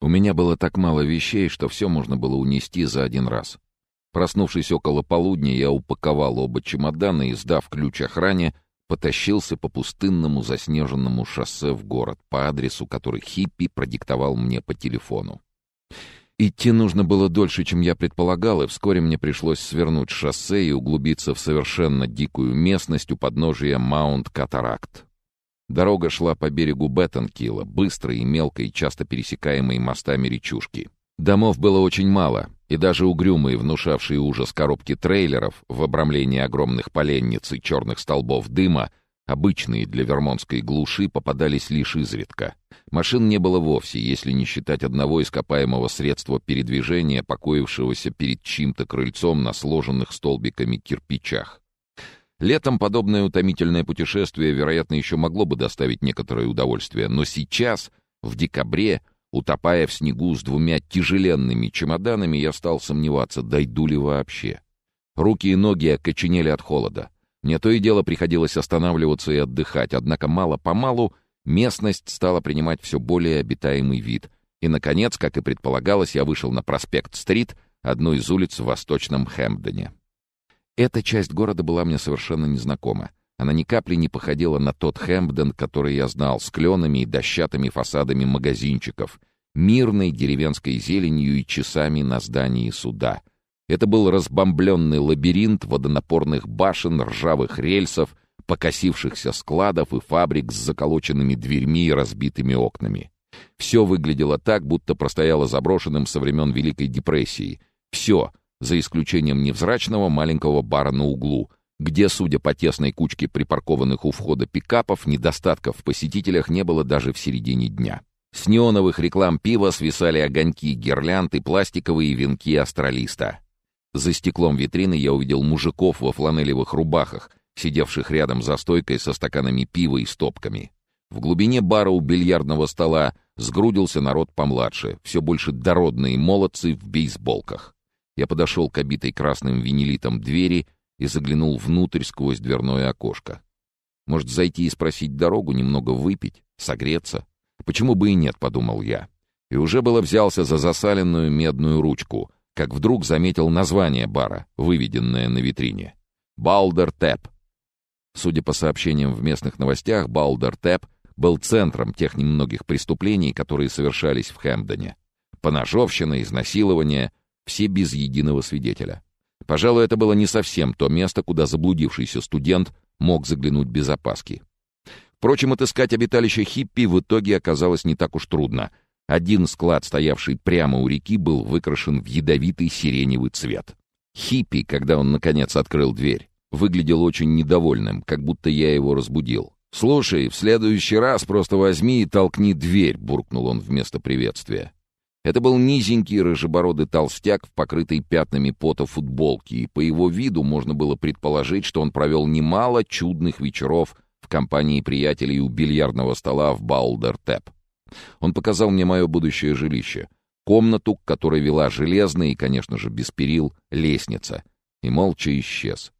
У меня было так мало вещей, что все можно было унести за один раз. Проснувшись около полудня, я упаковал оба чемодана и, сдав ключ охране, потащился по пустынному заснеженному шоссе в город по адресу, который Хиппи продиктовал мне по телефону. Идти нужно было дольше, чем я предполагал, и вскоре мне пришлось свернуть шоссе и углубиться в совершенно дикую местность у подножия Маунт-Катаракт. Дорога шла по берегу Беттенкила, быстрой и мелкой, часто пересекаемой мостами речушки. Домов было очень мало, и даже угрюмые, внушавшие ужас коробки трейлеров в обрамлении огромных поленниц и черных столбов дыма, обычные для вермонтской глуши, попадались лишь изредка. Машин не было вовсе, если не считать одного ископаемого средства передвижения, покоившегося перед чьим-то крыльцом на сложенных столбиками кирпичах. Летом подобное утомительное путешествие, вероятно, еще могло бы доставить некоторое удовольствие, но сейчас, в декабре, утопая в снегу с двумя тяжеленными чемоданами, я стал сомневаться, дойду ли вообще. Руки и ноги окоченели от холода. Мне то и дело приходилось останавливаться и отдыхать, однако мало-помалу местность стала принимать все более обитаемый вид. И, наконец, как и предполагалось, я вышел на проспект-стрит, одну из улиц в восточном Хэмпдоне. Эта часть города была мне совершенно незнакома. Она ни капли не походила на тот Хэмпден, который я знал, с кленами и дощатыми фасадами магазинчиков, мирной деревенской зеленью и часами на здании суда. Это был разбомбленный лабиринт водонапорных башен, ржавых рельсов, покосившихся складов и фабрик с заколоченными дверьми и разбитыми окнами. Все выглядело так, будто простояло заброшенным со времен Великой депрессии. Все, за исключением невзрачного маленького бара на углу, где, судя по тесной кучке припаркованных у входа пикапов, недостатков в посетителях не было даже в середине дня. С неоновых реклам пива свисали огоньки гирлянд пластиковые венки астралиста. За стеклом витрины я увидел мужиков во фланелевых рубахах, сидевших рядом за стойкой со стаканами пива и стопками. В глубине бара у бильярдного стола сгрудился народ помладше, все больше дородные молодцы в бейсболках. Я подошел к обитой красным винилитом двери и заглянул внутрь сквозь дверное окошко. Может, зайти и спросить дорогу, немного выпить, согреться? Почему бы и нет, подумал я. И уже было взялся за засаленную медную ручку, как вдруг заметил название бара, выведенное на витрине. «Балдер Тэп». Судя по сообщениям в местных новостях, Балдер Тэп был центром тех немногих преступлений, которые совершались в Хэмпдоне. Поножовщина, изнасилование, все без единого свидетеля. Пожалуй, это было не совсем то место, куда заблудившийся студент мог заглянуть без опаски. Впрочем, отыскать обиталище хиппи в итоге оказалось не так уж трудно. Один склад, стоявший прямо у реки, был выкрашен в ядовитый сиреневый цвет. Хиппи, когда он, наконец, открыл дверь, выглядел очень недовольным, как будто я его разбудил. «Слушай, в следующий раз просто возьми и толкни дверь», — буркнул он вместо приветствия. Это был низенький рыжебородый толстяк в покрытой пятнами пота футболке, и по его виду можно было предположить, что он провел немало чудных вечеров в компании приятелей у бильярдного стола в Балдер-Тэп. Он показал мне мое будущее жилище, комнату, к которой вела железная и, конечно же, без перил, лестница, и молча исчез.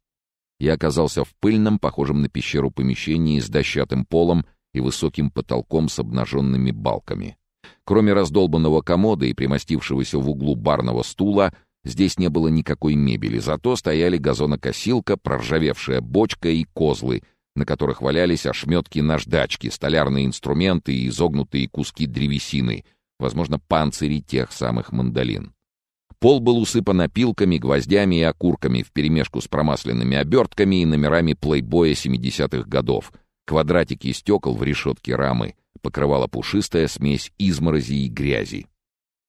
Я оказался в пыльном, похожем на пещеру помещении с дощатым полом и высоким потолком с обнаженными балками. Кроме раздолбанного комода и примостившегося в углу барного стула, здесь не было никакой мебели, зато стояли газонокосилка, проржавевшая бочка и козлы, на которых валялись ошметки наждачки, столярные инструменты и изогнутые куски древесины, возможно, панцири тех самых мандолин. Пол был усыпан опилками, гвоздями и окурками вперемешку с промасленными обертками и номерами плейбоя 70-х годов, квадратики стекол в решетке рамы, покрывала пушистая смесь изморози и грязи.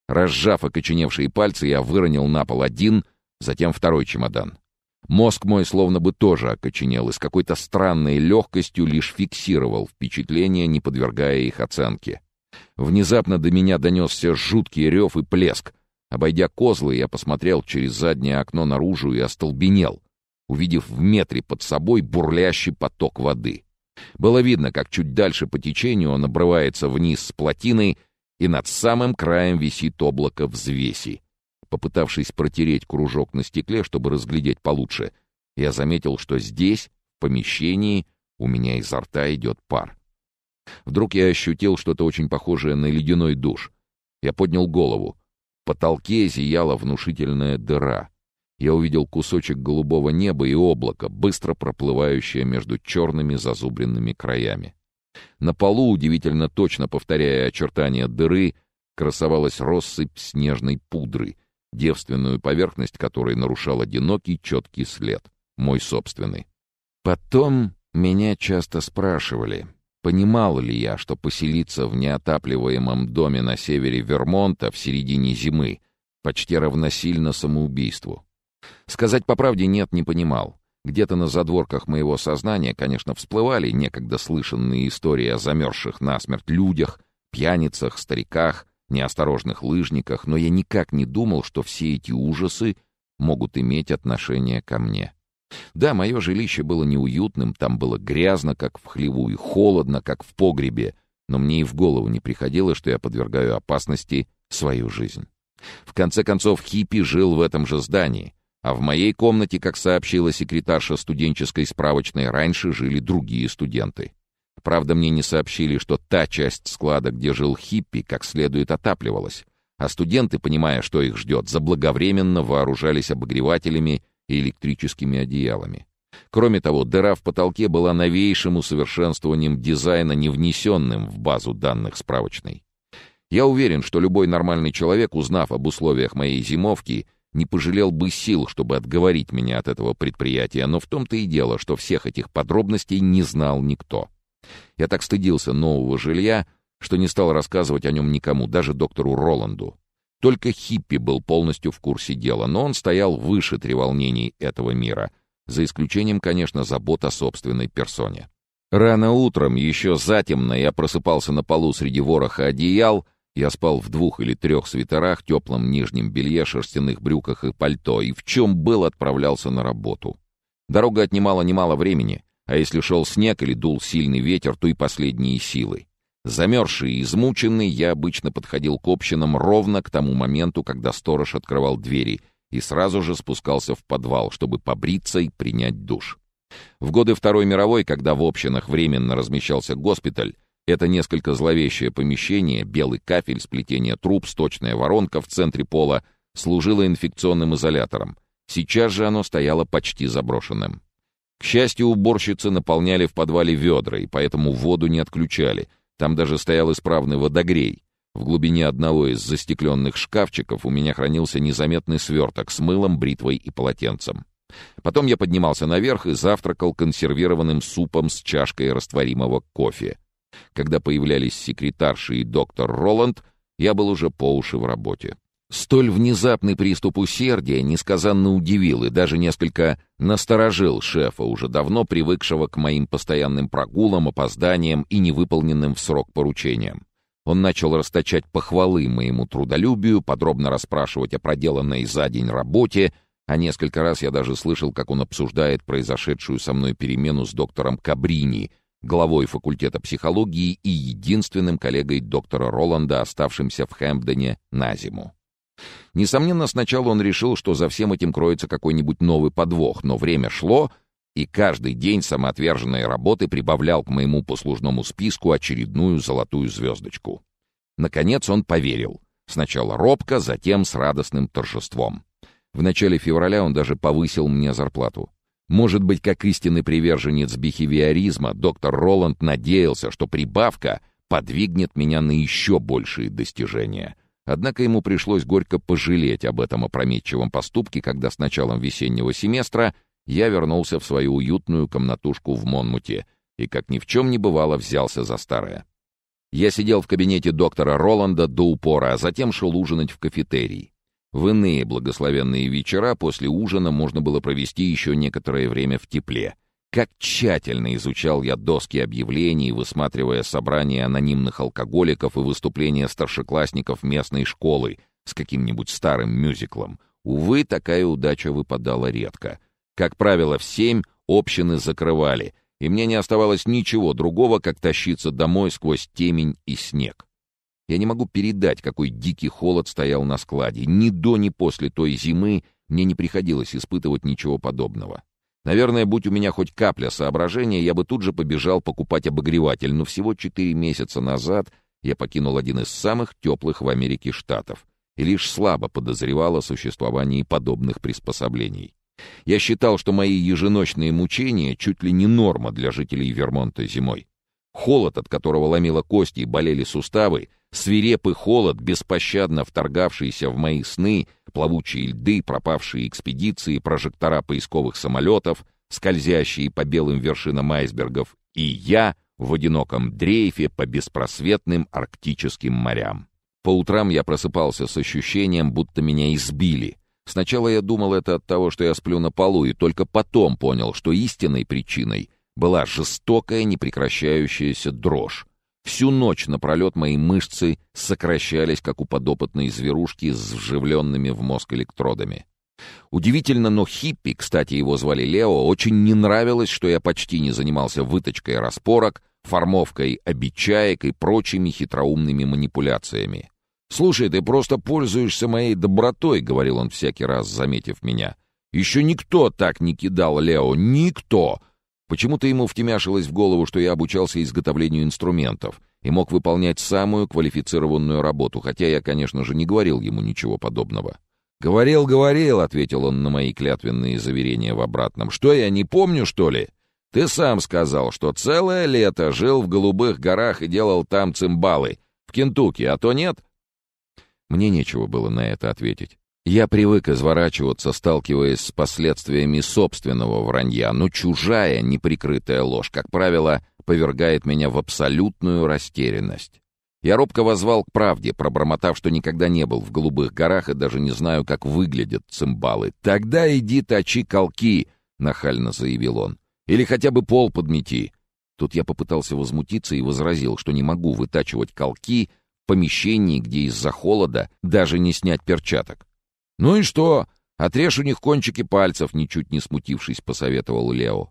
Разжав окоченевшие пальцы, я выронил на пол один, затем второй чемодан. Мозг мой словно бы тоже окоченел и с какой-то странной легкостью лишь фиксировал впечатления, не подвергая их оценке. Внезапно до меня донесся жуткий рев и плеск. Обойдя козлы, я посмотрел через заднее окно наружу и остолбенел, увидев в метре под собой бурлящий поток воды. Было видно, как чуть дальше по течению он обрывается вниз с плотиной, и над самым краем висит облако взвеси. Попытавшись протереть кружок на стекле, чтобы разглядеть получше, я заметил, что здесь, в помещении, у меня изо рта идет пар. Вдруг я ощутил что-то очень похожее на ледяной душ. Я поднял голову. В потолке зияла внушительная дыра. Я увидел кусочек голубого неба и облако, быстро проплывающее между черными зазубренными краями. На полу, удивительно точно повторяя очертания дыры, красовалась россыпь снежной пудры, девственную поверхность которой нарушал одинокий четкий след, мой собственный. Потом меня часто спрашивали, понимал ли я, что поселиться в неотапливаемом доме на севере Вермонта в середине зимы почти равносильно самоубийству. Сказать по правде нет, не понимал. Где-то на задворках моего сознания, конечно, всплывали некогда слышанные истории о замерзших насмерть людях, пьяницах, стариках, неосторожных лыжниках, но я никак не думал, что все эти ужасы могут иметь отношение ко мне. Да, мое жилище было неуютным, там было грязно, как в хлеву, и холодно, как в погребе, но мне и в голову не приходило, что я подвергаю опасности свою жизнь. В конце концов, хиппи жил в этом же здании, а в моей комнате, как сообщила секретарша студенческой справочной, раньше жили другие студенты. Правда, мне не сообщили, что та часть склада, где жил хиппи, как следует отапливалась, а студенты, понимая, что их ждет, заблаговременно вооружались обогревателями и электрическими одеялами. Кроме того, дыра в потолке была новейшим усовершенствованием дизайна, не внесенным в базу данных справочной. Я уверен, что любой нормальный человек, узнав об условиях моей зимовки, не пожалел бы сил, чтобы отговорить меня от этого предприятия, но в том-то и дело, что всех этих подробностей не знал никто. Я так стыдился нового жилья, что не стал рассказывать о нем никому, даже доктору Роланду. Только Хиппи был полностью в курсе дела, но он стоял выше треволнений этого мира, за исключением, конечно, забот о собственной персоне. Рано утром, еще затемно, я просыпался на полу среди вороха одеял, я спал в двух или трех свитерах, теплом нижнем белье, шерстяных брюках и пальто, и в чем был отправлялся на работу. Дорога отнимала немало времени, а если шел снег или дул сильный ветер, то и последние силы. Замерзший и измученный, я обычно подходил к общинам ровно к тому моменту, когда сторож открывал двери, и сразу же спускался в подвал, чтобы побриться и принять душ. В годы Второй мировой, когда в общинах временно размещался госпиталь, это несколько зловещее помещение, белый кафель, сплетение труб, сточная воронка в центре пола, служило инфекционным изолятором. Сейчас же оно стояло почти заброшенным. К счастью, уборщицы наполняли в подвале ведра, и поэтому воду не отключали — там даже стоял исправный водогрей. В глубине одного из застекленных шкафчиков у меня хранился незаметный сверток с мылом, бритвой и полотенцем. Потом я поднимался наверх и завтракал консервированным супом с чашкой растворимого кофе. Когда появлялись секретарши и доктор Роланд, я был уже по уши в работе. Столь внезапный приступ усердия несказанно удивил и даже несколько насторожил шефа, уже давно привыкшего к моим постоянным прогулам, опозданиям и невыполненным в срок поручениям. Он начал расточать похвалы моему трудолюбию, подробно расспрашивать о проделанной за день работе, а несколько раз я даже слышал, как он обсуждает произошедшую со мной перемену с доктором Кабрини, главой факультета психологии и единственным коллегой доктора Роланда, оставшимся в Хэмпдоне на зиму. Несомненно, сначала он решил, что за всем этим кроется какой-нибудь новый подвох, но время шло, и каждый день самоотверженной работы прибавлял к моему послужному списку очередную золотую звездочку. Наконец он поверил. Сначала робко, затем с радостным торжеством. В начале февраля он даже повысил мне зарплату. Может быть, как истинный приверженец бихевиоризма, доктор Роланд надеялся, что прибавка подвигнет меня на еще большие достижения. Однако ему пришлось горько пожалеть об этом опрометчивом поступке, когда с началом весеннего семестра я вернулся в свою уютную комнатушку в Монмуте и, как ни в чем не бывало, взялся за старое. Я сидел в кабинете доктора Роланда до упора, а затем шел ужинать в кафетерий. В иные благословенные вечера после ужина можно было провести еще некоторое время в тепле — как тщательно изучал я доски объявлений, высматривая собрания анонимных алкоголиков и выступления старшеклассников местной школы с каким-нибудь старым мюзиклом. Увы, такая удача выпадала редко. Как правило, в семь общины закрывали, и мне не оставалось ничего другого, как тащиться домой сквозь темень и снег. Я не могу передать, какой дикий холод стоял на складе. Ни до, ни после той зимы мне не приходилось испытывать ничего подобного. Наверное, будь у меня хоть капля соображения, я бы тут же побежал покупать обогреватель, но всего четыре месяца назад я покинул один из самых теплых в Америке штатов и лишь слабо подозревал о существовании подобных приспособлений. Я считал, что мои еженочные мучения чуть ли не норма для жителей Вермонта зимой. Холод, от которого ломило кости и болели суставы, свирепый холод, беспощадно вторгавшийся в мои сны, плавучие льды, пропавшие экспедиции, прожектора поисковых самолетов, скользящие по белым вершинам айсбергов, и я в одиноком дрейфе по беспросветным арктическим морям. По утрам я просыпался с ощущением, будто меня избили. Сначала я думал это от того, что я сплю на полу, и только потом понял, что истинной причиной была жестокая, непрекращающаяся дрожь. Всю ночь напролет мои мышцы сокращались, как у подопытной зверушки с вживленными в мозг электродами. Удивительно, но хиппи, кстати, его звали Лео, очень не нравилось, что я почти не занимался выточкой распорок, формовкой обечаек и прочими хитроумными манипуляциями. «Слушай, ты просто пользуешься моей добротой», — говорил он всякий раз, заметив меня. «Еще никто так не кидал Лео, никто!» Почему-то ему втемяшилось в голову, что я обучался изготовлению инструментов и мог выполнять самую квалифицированную работу, хотя я, конечно же, не говорил ему ничего подобного. «Говорил, говорил», — ответил он на мои клятвенные заверения в обратном. «Что, я не помню, что ли? Ты сам сказал, что целое лето жил в Голубых горах и делал там цимбалы. В Кентукки, а то нет?» Мне нечего было на это ответить. Я привык изворачиваться, сталкиваясь с последствиями собственного вранья, но чужая, неприкрытая ложь, как правило, повергает меня в абсолютную растерянность. Я робко возвал к правде, пробормотав, что никогда не был в Голубых горах и даже не знаю, как выглядят цимбалы. «Тогда иди точи колки!» — нахально заявил он. «Или хотя бы пол подмети!» Тут я попытался возмутиться и возразил, что не могу вытачивать колки в помещении, где из-за холода даже не снять перчаток. «Ну и что? Отрежь у них кончики пальцев», — ничуть не смутившись, посоветовал Лео.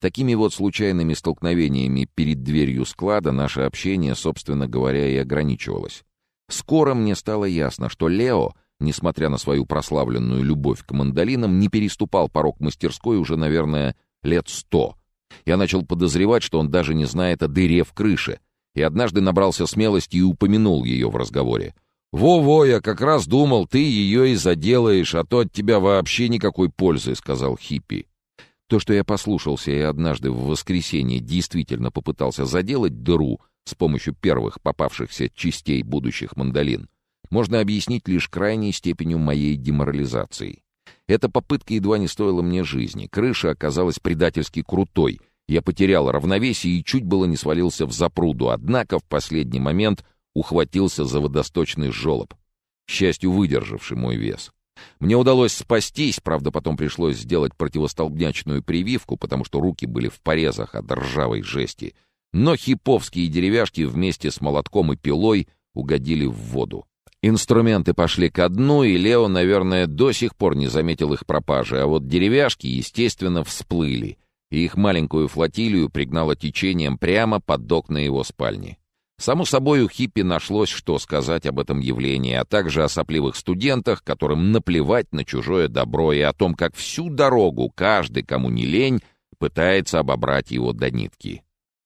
Такими вот случайными столкновениями перед дверью склада наше общение, собственно говоря, и ограничивалось. Скоро мне стало ясно, что Лео, несмотря на свою прославленную любовь к мандолинам, не переступал порог мастерской уже, наверное, лет сто. Я начал подозревать, что он даже не знает о дыре в крыше, и однажды набрался смелости и упомянул ее в разговоре. «Во-во, я как раз думал, ты ее и заделаешь, а то от тебя вообще никакой пользы», — сказал Хиппи. То, что я послушался и однажды в воскресенье действительно попытался заделать дыру с помощью первых попавшихся частей будущих мандолин, можно объяснить лишь крайней степенью моей деморализации. Эта попытка едва не стоила мне жизни. Крыша оказалась предательски крутой. Я потерял равновесие и чуть было не свалился в запруду, однако в последний момент ухватился за водосточный жолоб, к счастью, выдержавший мой вес. Мне удалось спастись, правда, потом пришлось сделать противостолбнячную прививку, потому что руки были в порезах от ржавой жести. Но хиповские деревяшки вместе с молотком и пилой угодили в воду. Инструменты пошли ко дну, и Лео, наверное, до сих пор не заметил их пропажи, а вот деревяшки, естественно, всплыли, и их маленькую флотилию пригнало течением прямо под окна его спальни. Само собой, у хиппи нашлось, что сказать об этом явлении, а также о сопливых студентах, которым наплевать на чужое добро, и о том, как всю дорогу каждый, кому не лень, пытается обобрать его до нитки.